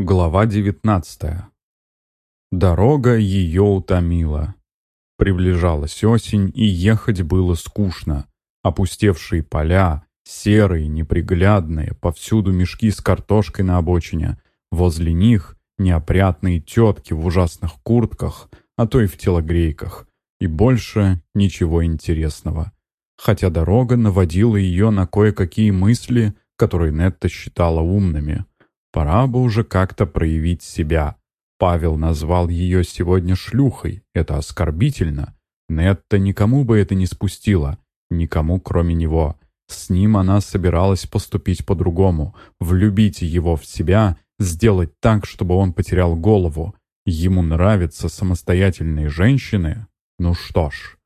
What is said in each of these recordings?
Глава 19 Дорога ее утомила. Приближалась осень, и ехать было скучно. Опустевшие поля, серые, неприглядные, повсюду мешки с картошкой на обочине. Возле них неопрятные тетки в ужасных куртках, а то и в телогрейках. И больше ничего интересного. Хотя дорога наводила ее на кое-какие мысли, которые Нетта считала умными – Пора бы уже как-то проявить себя. Павел назвал ее сегодня шлюхой. Это оскорбительно. Нетта никому бы это не спустила. Никому, кроме него. С ним она собиралась поступить по-другому. Влюбить его в себя, сделать так, чтобы он потерял голову. Ему нравятся самостоятельные женщины? Ну что ж.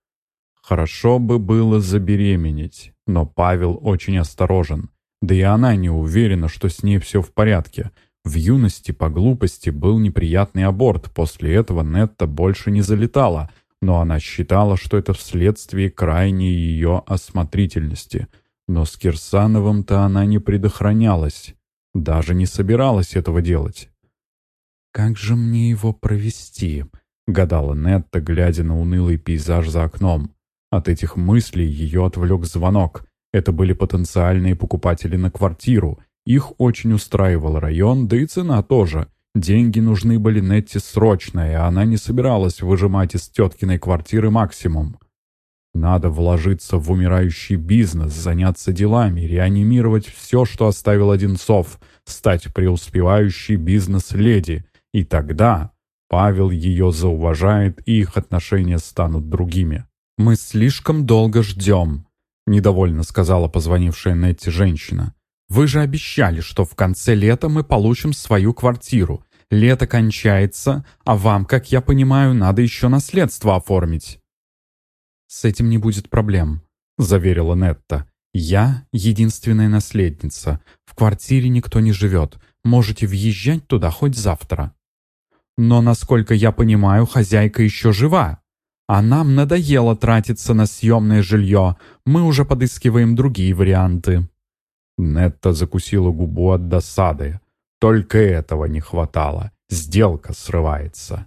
Хорошо бы было забеременеть, но Павел очень осторожен. Да и она не уверена, что с ней все в порядке. В юности по глупости был неприятный аборт, после этого Нетта больше не залетала, но она считала, что это вследствие крайней ее осмотрительности. Но с Кирсановым-то она не предохранялась, даже не собиралась этого делать. «Как же мне его провести?» — гадала Нетта, глядя на унылый пейзаж за окном. От этих мыслей ее отвлек звонок — это были потенциальные покупатели на квартиру. Их очень устраивал район, да и цена тоже. Деньги нужны были Нетти срочно, и она не собиралась выжимать из теткиной квартиры максимум. Надо вложиться в умирающий бизнес, заняться делами, реанимировать все, что оставил Одинцов, стать преуспевающей бизнес-леди. И тогда Павел ее зауважает, и их отношения станут другими. «Мы слишком долго ждем», — недовольно сказала позвонившая Нетти женщина. «Вы же обещали, что в конце лета мы получим свою квартиру. Лето кончается, а вам, как я понимаю, надо еще наследство оформить». «С этим не будет проблем», — заверила Нетта. «Я единственная наследница. В квартире никто не живет. Можете въезжать туда хоть завтра». «Но, насколько я понимаю, хозяйка еще жива», а нам надоело тратиться на съемное жилье. Мы уже подыскиваем другие варианты». Нетта закусила губу от досады. Только этого не хватало. Сделка срывается.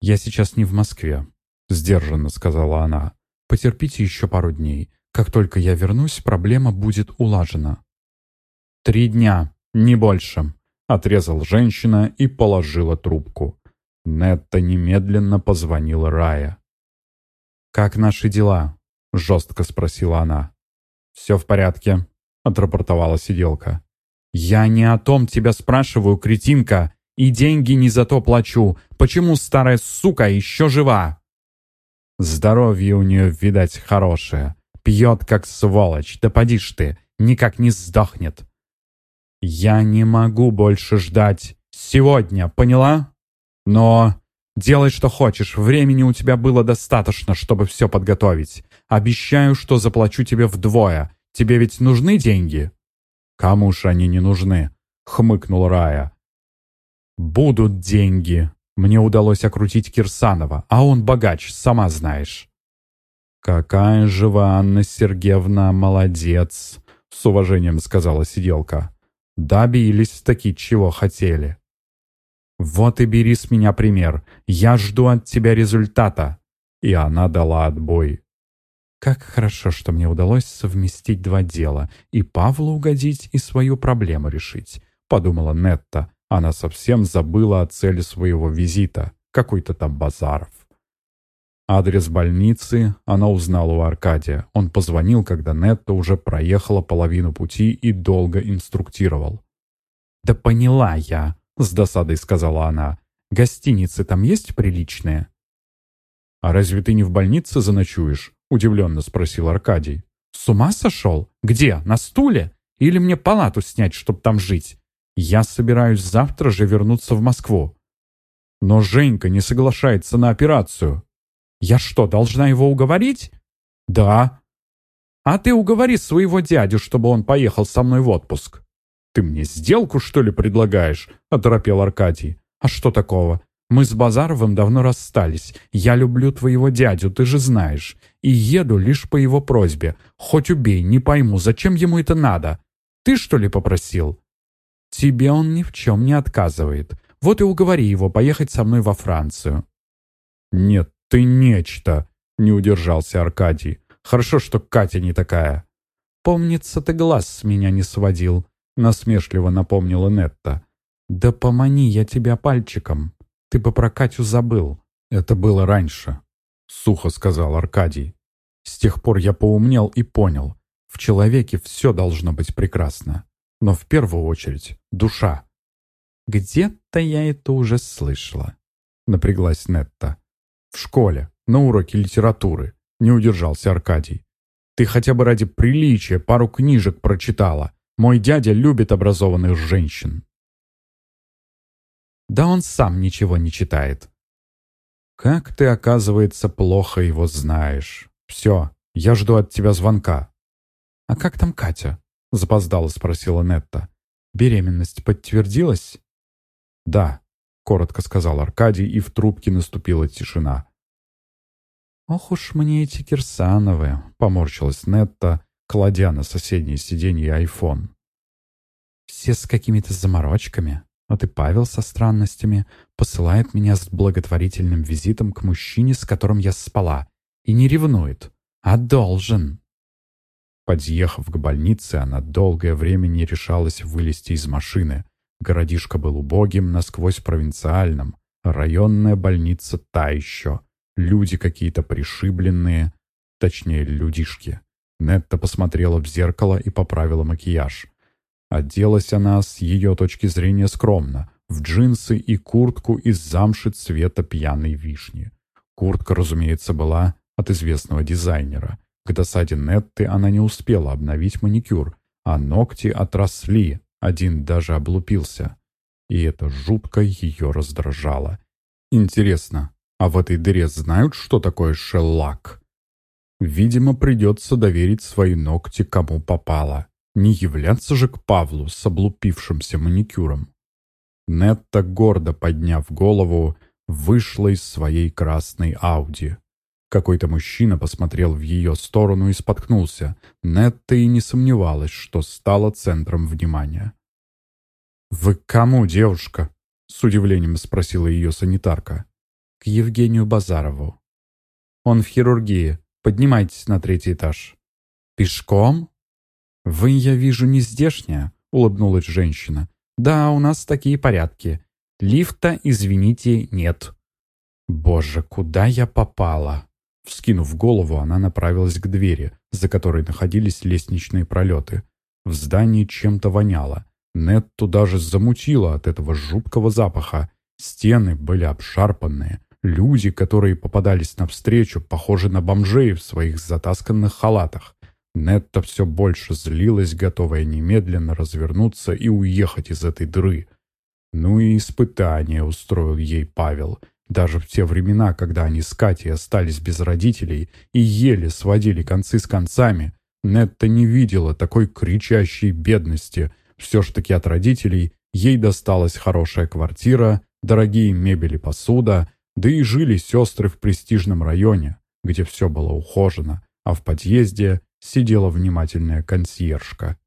«Я сейчас не в Москве», — сдержанно сказала она. «Потерпите еще пару дней. Как только я вернусь, проблема будет улажена». «Три дня, не больше», — отрезал женщина и положила трубку. Нетта немедленно позвонила Рая. «Как наши дела?» — жестко спросила она. «Все в порядке», — отрапортовала сиделка. «Я не о том тебя спрашиваю, кретинка, и деньги не за то плачу. Почему старая сука еще жива?» Здоровье у нее, видать, хорошее. Пьет, как сволочь. Да поди ж ты, никак не сдохнет. «Я не могу больше ждать. Сегодня, поняла?» Но делай, что хочешь, времени у тебя было достаточно, чтобы все подготовить. Обещаю, что заплачу тебе вдвое. Тебе ведь нужны деньги?» «Кому ж они не нужны?» — хмыкнул Рая. «Будут деньги. Мне удалось окрутить Кирсанова, а он богач, сама знаешь». «Какая же вы, Анна Сергеевна, молодец!» — с уважением сказала сиделка. «Добились таки, чего хотели». «Вот и бери с меня пример. Я жду от тебя результата». И она дала отбой. Как хорошо, что мне удалось совместить два дела, и Павлу угодить, и свою проблему решить, подумала Нетта. Она совсем забыла о цели своего визита, какой-то там Базаров. Адрес больницы она узнала у Аркадия. Он позвонил, когда Нетта уже проехала половину пути и долго инструктировал. «Да поняла я», с досадой сказала она. «Гостиницы там есть приличные?» «А разве ты не в больнице заночуешь?» Удивленно спросил Аркадий. «С ума сошел? Где? На стуле? Или мне палату снять, чтобы там жить? Я собираюсь завтра же вернуться в Москву». «Но Женька не соглашается на операцию». «Я что, должна его уговорить?» «Да». «А ты уговори своего дядю, чтобы он поехал со мной в отпуск». «Ты мне сделку, что ли, предлагаешь?» — оторопел Аркадий. «А что такого? Мы с Базаровым давно расстались. Я люблю твоего дядю, ты же знаешь. И еду лишь по его просьбе. Хоть убей, не пойму, зачем ему это надо? Ты, что ли, попросил?» Тебе он ни в чем не отказывает. Вот и уговори его поехать со мной во Францию». «Нет, ты нечто!» — не удержался Аркадий. «Хорошо, что Катя не такая». «Помнится, ты глаз с меня не сводил», — насмешливо напомнила Нетта. «Да помани я тебя пальчиком. Ты бы про Катю забыл». «Это было раньше», — сухо сказал Аркадий. «С тех пор я поумнел и понял. В человеке все должно быть прекрасно. Но в первую очередь душа». «Где-то я это уже слышала», — напряглась Нетта. «В школе, на уроке литературы», — не удержался Аркадий. «Ты хотя бы ради приличия пару книжек прочитала. Мой дядя любит образованных женщин». Да он сам ничего не читает. Как ты, оказывается, плохо его знаешь. Все, я жду от тебя звонка. А как там Катя? Запоздало спросила Нетта. Беременность подтвердилась? Да, коротко сказал Аркадий, и в трубке наступила тишина. «Ох уж мне эти Кирсановы!» — поморщилась Нетта, кладя на соседнее сиденье айфон. «Все с какими-то заморочками. Вот и Павел со странностями посылает меня с благотворительным визитом к мужчине, с которым я спала. И не ревнует, а должен. Подъехав к больнице, она долгое время не решалась вылезти из машины. Городишко был убогим, насквозь провинциальным. Районная больница та еще. Люди какие-то пришибленные. Точнее, людишки. Нетта посмотрела в зеркало и поправила макияж. Оделась она с ее точки зрения скромно, в джинсы и куртку из замши цвета пьяной вишни. Куртка, разумеется, была от известного дизайнера. К досаде Нетты она не успела обновить маникюр, а ногти отросли, один даже облупился. И это жутко ее раздражало. Интересно, а в этой дыре знают, что такое шеллак? Видимо, придется доверить свои ногти кому попало. Не являться же к Павлу с облупившимся маникюром. Нетта, гордо подняв голову, вышла из своей красной Ауди. Какой-то мужчина посмотрел в ее сторону и споткнулся. Нетта и не сомневалась, что стала центром внимания. «Вы кому, девушка?» — с удивлением спросила ее санитарка. «К Евгению Базарову. Он в хирургии. Поднимайтесь на третий этаж». «Пешком?» «Вы, я вижу, не здешняя», — улыбнулась женщина. «Да, у нас такие порядки. Лифта, извините, нет». «Боже, куда я попала?» Вскинув голову, она направилась к двери, за которой находились лестничные пролеты. В здании чем-то воняло. Нетту даже замутило от этого жуткого запаха. Стены были обшарпанные. Люди, которые попадались навстречу, похожи на бомжей в своих затасканных халатах. Нетта все больше злилась, готовая немедленно развернуться и уехать из этой дыры. Ну и испытание устроил ей Павел. Даже в те времена, когда они с Катей остались без родителей и еле сводили концы с концами, Нетта не видела такой кричащей бедности. Все ж таки от родителей ей досталась хорошая квартира, дорогие мебели посуда, да и жили сестры в престижном районе, где все было ухожено, а в подъезде сидела внимательная консьержка.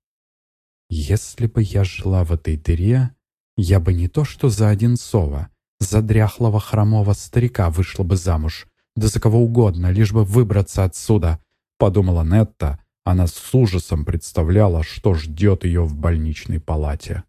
«Если бы я жила в этой дыре, я бы не то что за Одинцова, за дряхлого хромого старика вышла бы замуж, да за кого угодно, лишь бы выбраться отсюда», — подумала Нетта. Она с ужасом представляла, что ждет ее в больничной палате.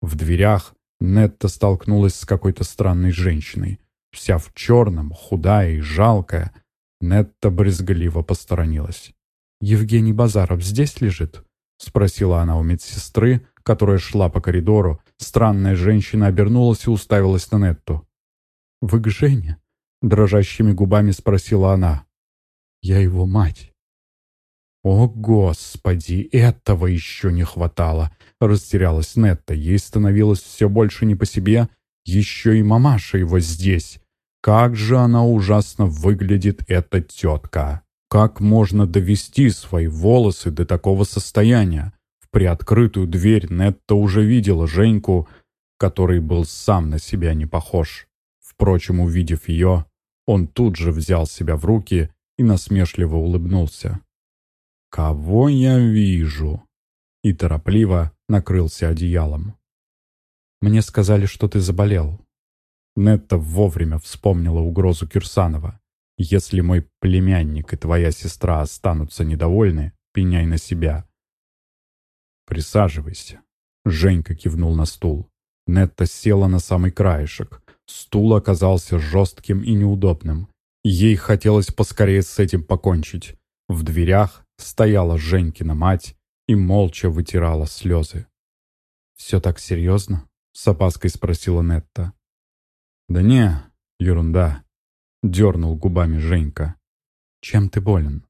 В дверях Нетта столкнулась с какой-то странной женщиной. Вся в черном, худая и жалкая. Нетта брезгливо посторонилась. «Евгений Базаров здесь лежит?» — спросила она у медсестры, которая шла по коридору. Странная женщина обернулась и уставилась на Нетту. «Вы к Жене?» — дрожащими губами спросила она. «Я его мать». «О, Господи, этого еще не хватало!» — растерялась Нетта. Ей становилось все больше не по себе. Еще и мамаша его здесь. Как же она ужасно выглядит, эта тетка! Как можно довести свои волосы до такого состояния? В приоткрытую дверь Нетта уже видела Женьку, который был сам на себя не похож. Впрочем, увидев ее, он тут же взял себя в руки и насмешливо улыбнулся. «Кого я вижу?» и торопливо накрылся одеялом. Мне сказали, что ты заболел». Нетта вовремя вспомнила угрозу Кирсанова. «Если мой племянник и твоя сестра останутся недовольны, пеняй на себя». «Присаживайся», — Женька кивнул на стул. Нетта села на самый краешек. Стул оказался жестким и неудобным. Ей хотелось поскорее с этим покончить. В дверях стояла Женькина мать и молча вытирала слезы. «Все так серьезно?» — с опаской спросила Нетта. «Да не, ерунда», — дернул губами Женька. «Чем ты болен?»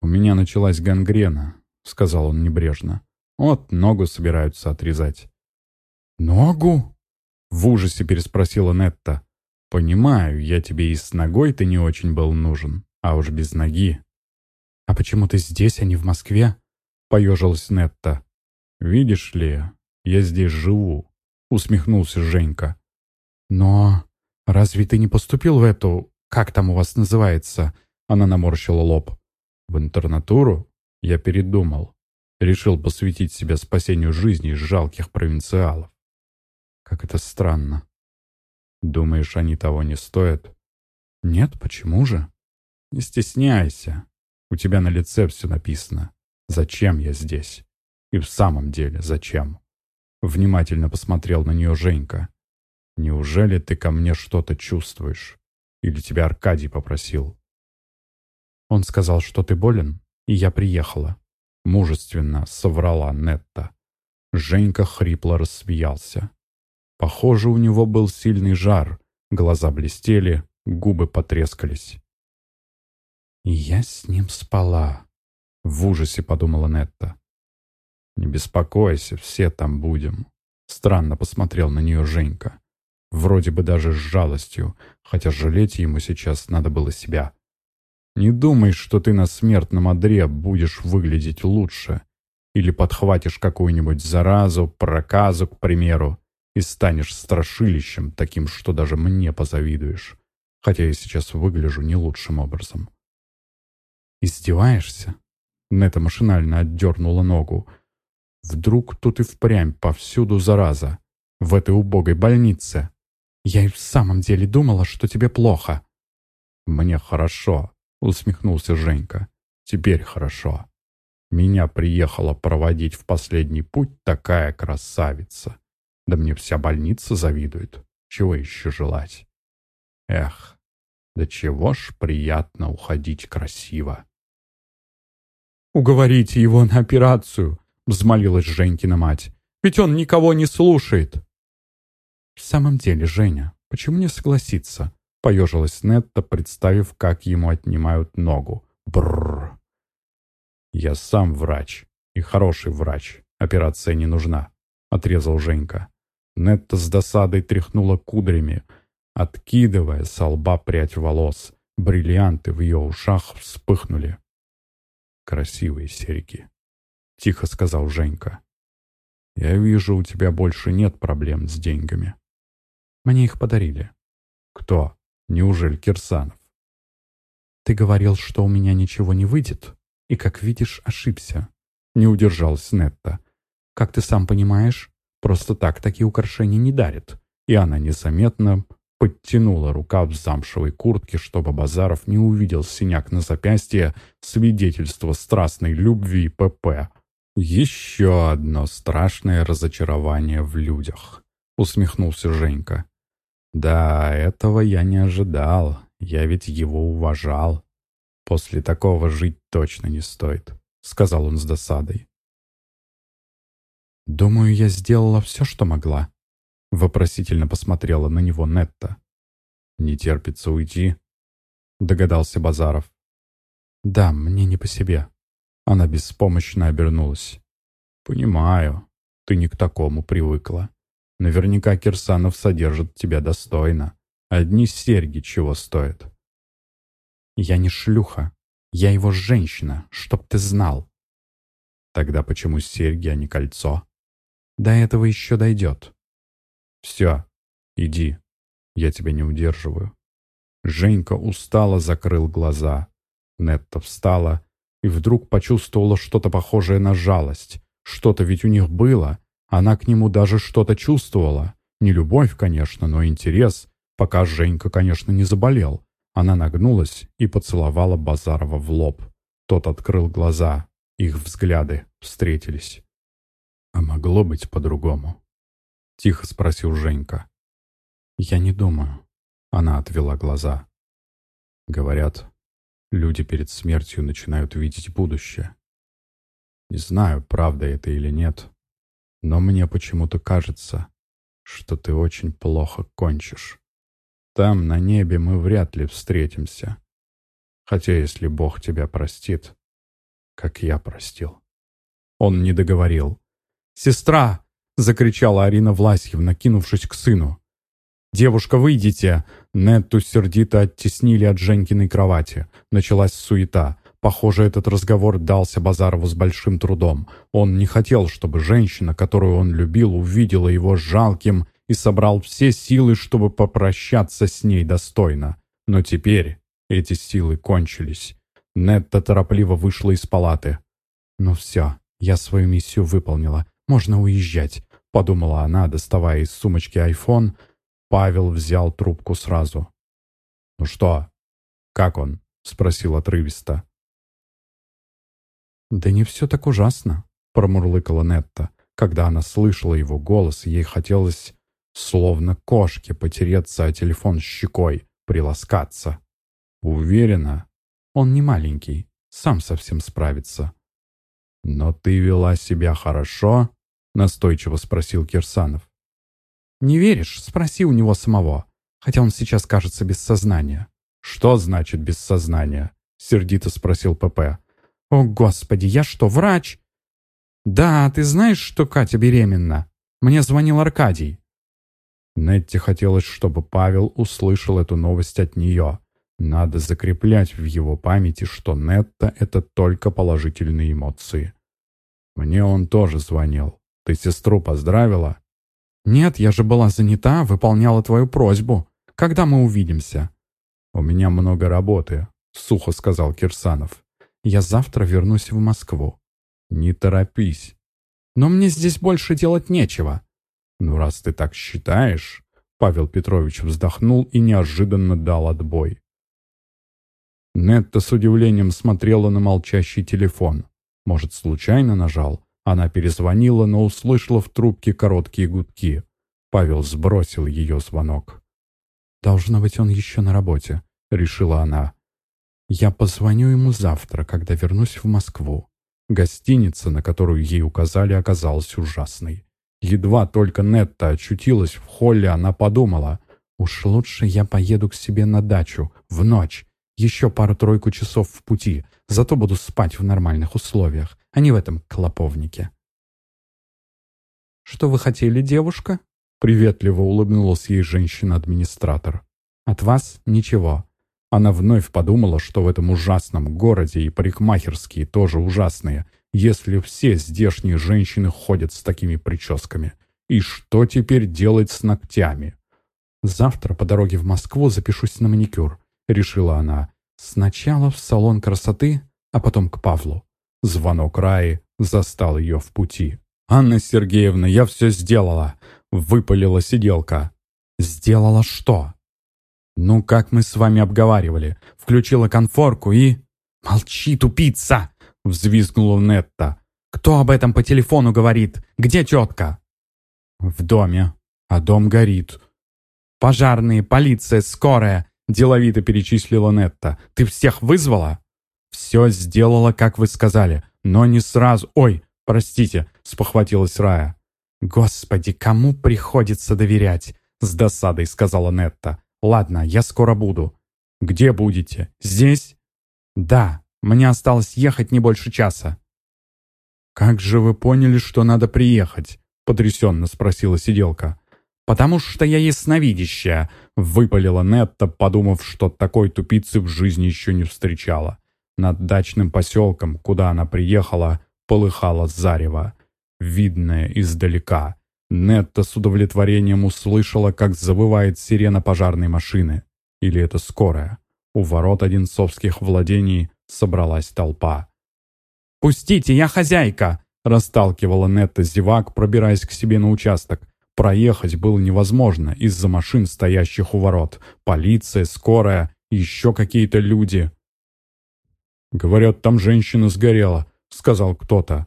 «У меня началась гангрена», — сказал он небрежно. «Вот ногу собираются отрезать». «Ногу?» — в ужасе переспросила Нетта. «Понимаю, я тебе и с ногой ты не очень был нужен, а уж без ноги». «А почему ты здесь, а не в Москве?» — поежилась Нетта. «Видишь ли, я здесь живу», — усмехнулся Женька. «Но разве ты не поступил в эту... Как там у вас называется?» Она наморщила лоб. «В интернатуру? Я передумал. Решил посвятить себя спасению жизни жалких провинциалов. Как это странно. Думаешь, они того не стоят? Нет, почему же? Не стесняйся. У тебя на лице все написано. Зачем я здесь? И в самом деле, зачем? Внимательно посмотрел на нее Женька. Неужели ты ко мне что-то чувствуешь? Или тебя Аркадий попросил? Он сказал, что ты болен, и я приехала. Мужественно соврала Нетта. Женька хрипло рассмеялся. Похоже, у него был сильный жар, глаза блестели, губы потрескались. «И я с ним спала», — в ужасе подумала Нетта. «Не беспокойся, все там будем», — странно посмотрел на нее Женька. Вроде бы даже с жалостью, хотя жалеть ему сейчас надо было себя. «Не думай, что ты на смертном одре будешь выглядеть лучше, или подхватишь какую-нибудь заразу, проказу, к примеру и станешь страшилищем таким, что даже мне позавидуешь, хотя я сейчас выгляжу не лучшим образом. «Издеваешься?» Нета машинально отдернула ногу. «Вдруг тут и впрямь повсюду зараза, в этой убогой больнице. Я и в самом деле думала, что тебе плохо». «Мне хорошо», — усмехнулся Женька. «Теперь хорошо. Меня приехала проводить в последний путь такая красавица. Да мне вся больница завидует. Чего еще желать? Эх, да чего ж приятно уходить красиво. «Уговорите его на операцию», — взмолилась Женькина мать. «Ведь он никого не слушает». «В самом деле, Женя, почему не согласиться?» — поежилась Нетта, представив, как ему отнимают ногу. Бррр. «Я сам врач, и хороший врач. Операция не нужна», — отрезал Женька. Нетта с досадой тряхнула кудрями, откидывая с лба прядь волос. Бриллианты в ее ушах вспыхнули. «Красивые серьги», — тихо сказал Женька. «Я вижу, у тебя больше нет проблем с деньгами». «Мне их подарили». «Кто? Неужели Кирсанов?» «Ты говорил, что у меня ничего не выйдет, и, как видишь, ошибся», — не удержалась Нетта. «Как ты сам понимаешь, Просто так такие украшения не дарят. И она незаметно подтянула рукав замшевой куртки, чтобы Базаров не увидел синяк на запястье, свидетельство страстной любви ПП. «Еще одно страшное разочарование в людях», — усмехнулся Женька. «Да, этого я не ожидал. Я ведь его уважал. После такого жить точно не стоит», — сказал он с досадой. «Думаю, я сделала все, что могла», — вопросительно посмотрела на него Нетта. «Не терпится уйти?» — догадался Базаров. «Да, мне не по себе». Она беспомощно обернулась. «Понимаю, ты не к такому привыкла. Наверняка Кирсанов содержит тебя достойно. Одни серьги чего стоят». «Я не шлюха. Я его женщина, чтоб ты знал». «Тогда почему серьги, а не кольцо?» До этого еще дойдет. Все, иди, я тебя не удерживаю. Женька устало закрыл глаза. Нетта встала и вдруг почувствовала что-то похожее на жалость. Что-то ведь у них было. Она к нему даже что-то чувствовала. Не любовь, конечно, но интерес, пока Женька, конечно, не заболел. Она нагнулась и поцеловала Базарова в лоб. Тот открыл глаза. Их взгляды встретились. «А могло быть по-другому?» — тихо спросил Женька. «Я не думаю». Она отвела глаза. Говорят, люди перед смертью начинают видеть будущее. Не знаю, правда это или нет, но мне почему-то кажется, что ты очень плохо кончишь. Там, на небе, мы вряд ли встретимся. Хотя, если Бог тебя простит, как я простил. Он не договорил. «Сестра!» — закричала Арина Власьевна, кинувшись к сыну. «Девушка, выйдите!» Нетту сердито оттеснили от Женькиной кровати. Началась суета. Похоже, этот разговор дался Базарову с большим трудом. Он не хотел, чтобы женщина, которую он любил, увидела его жалким и собрал все силы, чтобы попрощаться с ней достойно. Но теперь эти силы кончились. Нетта торопливо вышла из палаты. «Ну все, я свою миссию выполнила. Можно уезжать», — подумала она, доставая из сумочки айфон. Павел взял трубку сразу. «Ну что, как он?» — спросил отрывисто. «Да не все так ужасно», — промурлыкала Нетта. Когда она слышала его голос, ей хотелось, словно кошке, потереться о телефон щекой, приласкаться. Уверена, он не маленький, сам совсем справится. «Но ты вела себя хорошо?» — настойчиво спросил Кирсанов. «Не веришь? Спроси у него самого, хотя он сейчас кажется без сознания». «Что значит без сознания?» — сердито спросил ПП. «О, Господи, я что, врач?» «Да, ты знаешь, что Катя беременна? Мне звонил Аркадий». Нетте хотелось, чтобы Павел услышал эту новость от нее. Надо закреплять в его памяти, что Нетта — это только положительные эмоции. «Мне он тоже звонил. Ты сестру поздравила?» «Нет, я же была занята, выполняла твою просьбу. Когда мы увидимся?» «У меня много работы», — сухо сказал Кирсанов. Я завтра вернусь в Москву». «Не торопись». «Но мне здесь больше делать нечего». «Ну, раз ты так считаешь...» Павел Петрович вздохнул и неожиданно дал отбой. Нетта с удивлением смотрела на молчащий телефон. Может, случайно нажал? Она перезвонила, но услышала в трубке короткие гудки. Павел сбросил ее звонок. «Должно быть, он еще на работе», — решила она. Я позвоню ему завтра, когда вернусь в Москву. Гостиница, на которую ей указали, оказалась ужасной. Едва только Нетта очутилась в холле, она подумала, «Уж лучше я поеду к себе на дачу, в ночь, еще пару-тройку часов в пути, зато буду спать в нормальных условиях, а не в этом клоповнике». «Что вы хотели, девушка?» Приветливо улыбнулась ей женщина-администратор. «От вас ничего. Она вновь подумала, что в этом ужасном городе и парикмахерские тоже ужасные, если все здешние женщины ходят с такими прическами. И что теперь делать с ногтями? «Завтра по дороге в Москву запишусь на маникюр», — решила она. «Сначала в салон красоты, а потом к Павлу». Звонок Раи застал ее в пути. «Анна Сергеевна, я все сделала!» — выпалила сиделка. «Сделала что?» «Ну, как мы с вами обговаривали. Включила конфорку и...» «Молчи, тупица!» — взвизгнула Нетта. «Кто об этом по телефону говорит? Где тетка?» «В доме. А дом горит». «Пожарные, полиция, скорая!» — деловито перечислила Нетта. «Ты всех вызвала?» «Все сделала, как вы сказали, но не сразу...» «Ой, простите!» — спохватилась Рая. «Господи, кому приходится доверять?» — с досадой сказала Нетта. «Ладно, я скоро буду». «Где будете? Здесь?» «Да, мне осталось ехать не больше часа». «Как же вы поняли, что надо приехать?» — потрясенно спросила сиделка. «Потому что я ясновидящая», — выпалила Нетта, подумав, что такой тупицы в жизни еще не встречала. Над дачным поселком, куда она приехала, полыхало зарево, видное издалека. Нетта с удовлетворением услышала, как завывает сирена пожарной машины. Или это скорая. У ворот Одинцовских владений собралась толпа. «Пустите, я хозяйка!» Расталкивала Нетта зевак, пробираясь к себе на участок. Проехать было невозможно из-за машин, стоящих у ворот. Полиция, скорая, еще какие-то люди. «Говорят, там женщина сгорела», — сказал кто-то.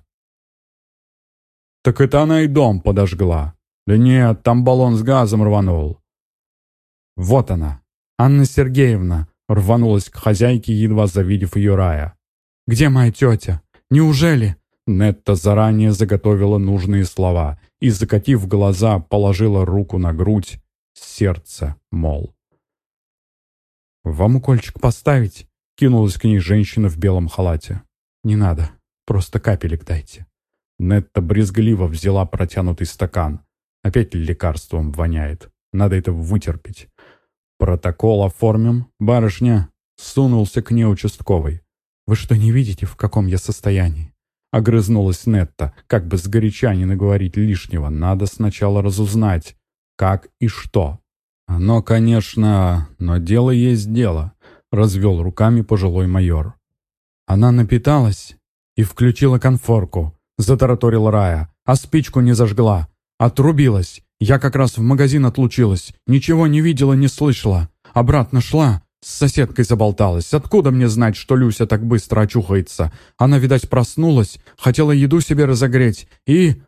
«Так это она и дом подожгла». «Да нет, там баллон с газом рванул». «Вот она, Анна Сергеевна», — рванулась к хозяйке, едва завидев ее рая. «Где моя тетя? Неужели?» Нетта заранее заготовила нужные слова и, закатив глаза, положила руку на грудь, сердце, мол. «Вам укольчик поставить?» — кинулась к ней женщина в белом халате. «Не надо, просто капелек дайте». Нетта брезгливо взяла протянутый стакан. Опять лекарством воняет. Надо это вытерпеть. «Протокол оформим, барышня?» Сунулся к ней участковый. «Вы что, не видите, в каком я состоянии?» Огрызнулась Нетта, как бы сгоряча не наговорить лишнего. Надо сначала разузнать, как и что. «Оно, конечно, но дело есть дело», — развел руками пожилой майор. Она напиталась и включила конфорку, затараторила Рая, а спичку не зажгла. Отрубилась. Я как раз в магазин отлучилась. Ничего не видела, не слышала. Обратно шла. С соседкой заболталась. Откуда мне знать, что Люся так быстро очухается? Она, видать, проснулась, хотела еду себе разогреть и...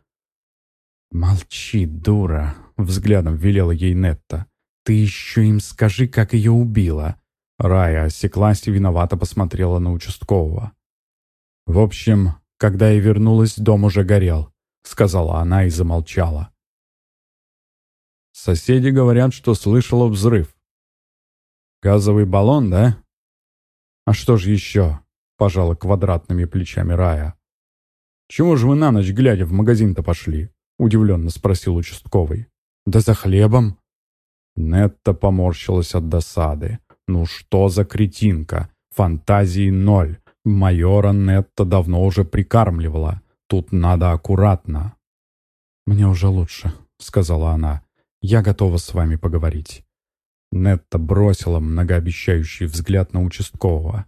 «Молчи, дура», — взглядом велела ей Нетта. «Ты еще им скажи, как ее убила». Рая осеклась и виновато посмотрела на участкового. «В общем, когда я вернулась, дом уже горел. — сказала она и замолчала. Соседи говорят, что слышала взрыв. «Газовый баллон, да?» «А что же еще?» — пожала квадратными плечами Рая. «Чего же вы на ночь, глядя, в магазин-то пошли?» — удивленно спросил участковый. «Да за хлебом». Нетта поморщилась от досады. «Ну что за кретинка? Фантазии ноль. Майора Нетта давно уже прикармливала. Тут надо аккуратно». «Мне уже лучше», — сказала она. «Я готова с вами поговорить». Нетта бросила многообещающий взгляд на участкового.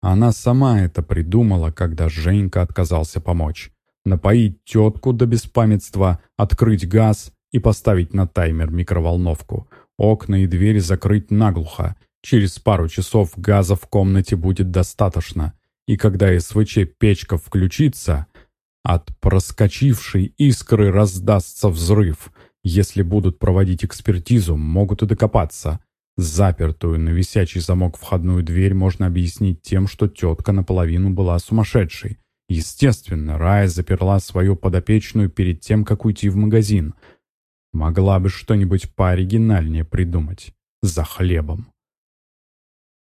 Она сама это придумала, когда Женька отказался помочь. Напоить тетку до беспамятства, открыть газ и поставить на таймер микроволновку. Окна и двери закрыть наглухо. Через пару часов газа в комнате будет достаточно. И когда СВЧ-печка включится, от проскочившей искры раздастся взрыв. Если будут проводить экспертизу, могут и докопаться. Запертую на висячий замок входную дверь можно объяснить тем, что тетка наполовину была сумасшедшей. Естественно, Рая заперла свою подопечную перед тем, как уйти в магазин. Могла бы что-нибудь пооригинальнее придумать. За хлебом.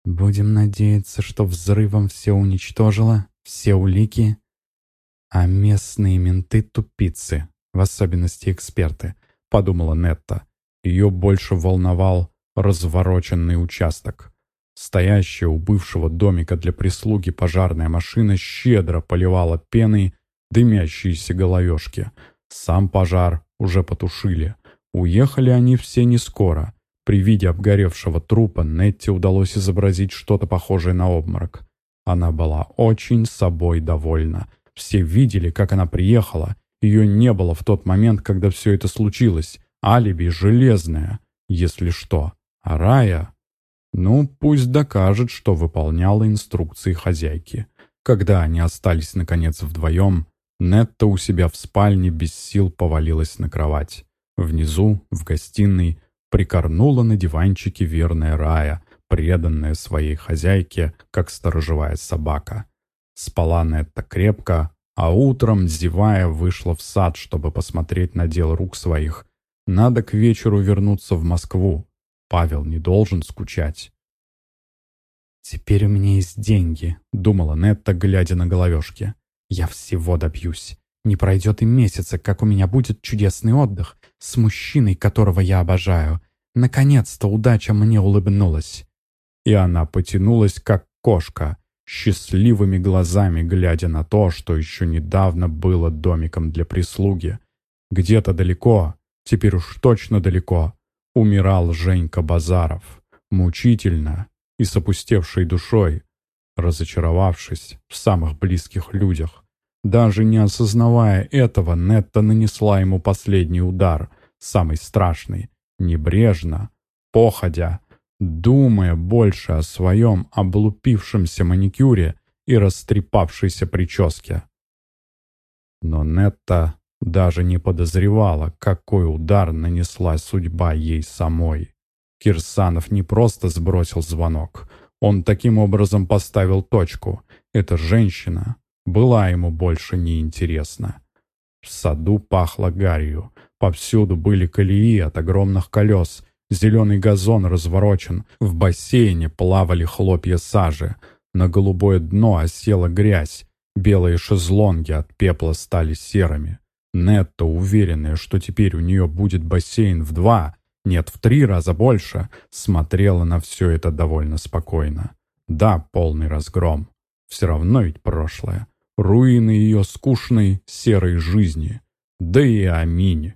«Будем надеяться, что взрывом все уничтожило, все улики, «А местные менты — тупицы, в особенности эксперты», — подумала Нетта. Ее больше волновал развороченный участок. Стоящая у бывшего домика для прислуги пожарная машина щедро поливала пеной дымящиеся головешки. Сам пожар уже потушили. Уехали они все не скоро. При виде обгоревшего трупа Нетте удалось изобразить что-то похожее на обморок. Она была очень собой довольна — все видели, как она приехала. Ее не было в тот момент, когда все это случилось. Алиби железное, если что. А Рая... Ну, пусть докажет, что выполняла инструкции хозяйки. Когда они остались, наконец, вдвоем, Нетта у себя в спальне без сил повалилась на кровать. Внизу, в гостиной, прикорнула на диванчике верная Рая, преданная своей хозяйке, как сторожевая собака. Спала Нетта крепко, а утром, зевая, вышла в сад, чтобы посмотреть на дело рук своих. Надо к вечеру вернуться в Москву. Павел не должен скучать. «Теперь у меня есть деньги», — думала Нетта, глядя на головешки. «Я всего добьюсь. Не пройдет и месяца, как у меня будет чудесный отдых с мужчиной, которого я обожаю. Наконец-то удача мне улыбнулась». И она потянулась, как кошка, счастливыми глазами глядя на то, что еще недавно было домиком для прислуги. Где-то далеко, теперь уж точно далеко, умирал Женька Базаров, мучительно и с опустевшей душой, разочаровавшись в самых близких людях. Даже не осознавая этого, Нетта нанесла ему последний удар, самый страшный, небрежно, походя, думая больше о своем облупившемся маникюре и растрепавшейся прическе. Но Нетта даже не подозревала, какой удар нанесла судьба ей самой. Кирсанов не просто сбросил звонок, он таким образом поставил точку. Эта женщина была ему больше не интересна. В саду пахло гарью, повсюду были колеи от огромных колес, зеленый газон разворочен, в бассейне плавали хлопья сажи, на голубое дно осела грязь, белые шезлонги от пепла стали серыми. Нетта, уверенная, что теперь у нее будет бассейн в два, нет, в три раза больше, смотрела на все это довольно спокойно. Да, полный разгром. Все равно ведь прошлое. Руины ее скучной серой жизни. Да и аминь.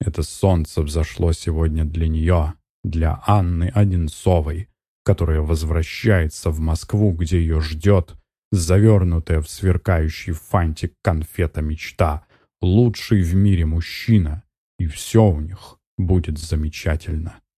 Это солнце взошло сегодня для нее, для Анны Одинцовой, которая возвращается в Москву, где ее ждет, завернутая в сверкающий фантик конфета мечта, лучший в мире мужчина, и все у них будет замечательно.